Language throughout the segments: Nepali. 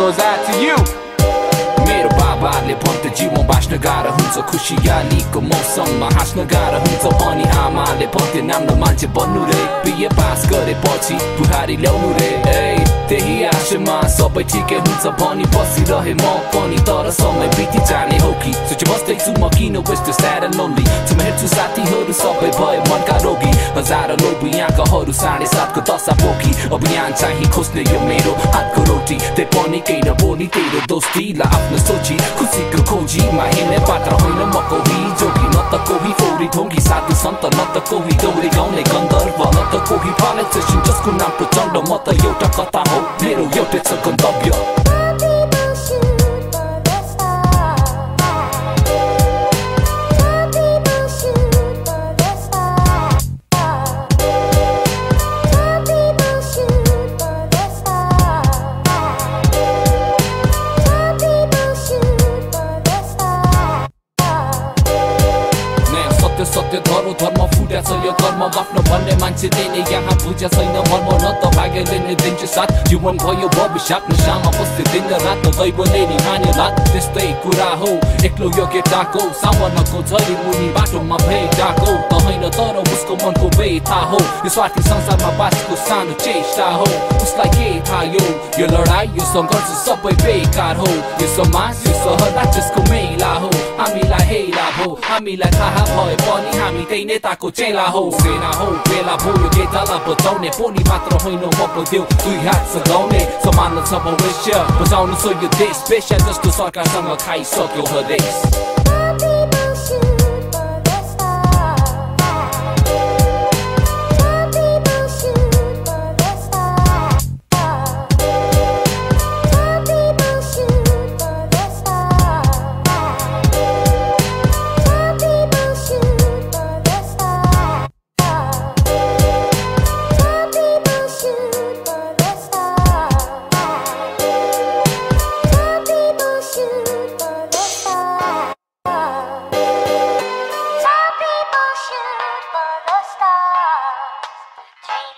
goes out to you. मेरो बाबाले भन्थ्यो जीवन बाँच्न गाह्रो हुन्छ खुसियालीको मौसममा हाँस्न गाह्रो हुन्छ अनि आमाले भन्थ्यो राम्रो मान्छे बन्नु रे बिए पास गरेपछि बुहारी ल्याउनु रे त्यही आशमा सबै ठिकै हुन्छ भनी बसिरहे म पनि तर समय बिति जाने हो कि सोचे बस्दैछु म किन वेस्ट स्याड लोन्ली छु हेर्छु साथीहरू सबै भए मनका रोगी हजार यहाँकाहरू साढे सातको दशा पोखी। अब यहाँ चाहिँ खोज्ने यो मेरो हातको रोटी। त्यही पनि केही नबोली तेरो दोस्तीलाई आफ्नो सोची। खुसीको खोजीमा हिँड्ने पात्र होइन म कोही। जोगी न त कोही फौरी ढोङ्गी साधु सन्त न त कोही। दौडी गाउने गन्धर्व न त कोही। फालेक्सेसन जसको नाम प्रचण्ड म त एउटा कथा हो। मेरो एउटै छ गन्तव्य। नयाँ सत्य सत्य धरो धर्म फुट्या छ यो कर्म आफ्नो भन्ने मान्छेले नै यहाँ बुझ्या छैन मर्म न त भाग्यले नै दिन्छ साथ। जीवन भयो भविष्य आफ्नो सामा बस्दै दिन रात दैवले नि मान्यो रात त्यस्तै कुरा हो एक्लो यो केटाको सामानको झरी मुनि बाटोमा भेटाको त होइन तर उसको मनको व्यथा हो यो स्वार्थी संसारमा बाँचेको सानो चेष्टा हो। उसलाई के थाहा यो लडाई यो सङ्घर्ष सबै बेकार हो। यो समाज यो सहर राज्यको मेला हो। हो। हामीलाई थाहा भए पनि हामी त्यही नेताको चेला हो। सेना हो बेला भयो केटालाई बचाउने पोनी मात्र होइन। म पो देऊ दुई हात सघाउने समान छ बचाउनु सो यो देश पेसा जस्तो सरकारसँग खाइसक्यो हदेश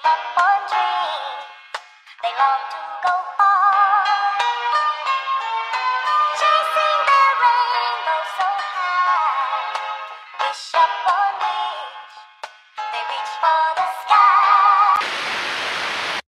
upon dream, they long to go far,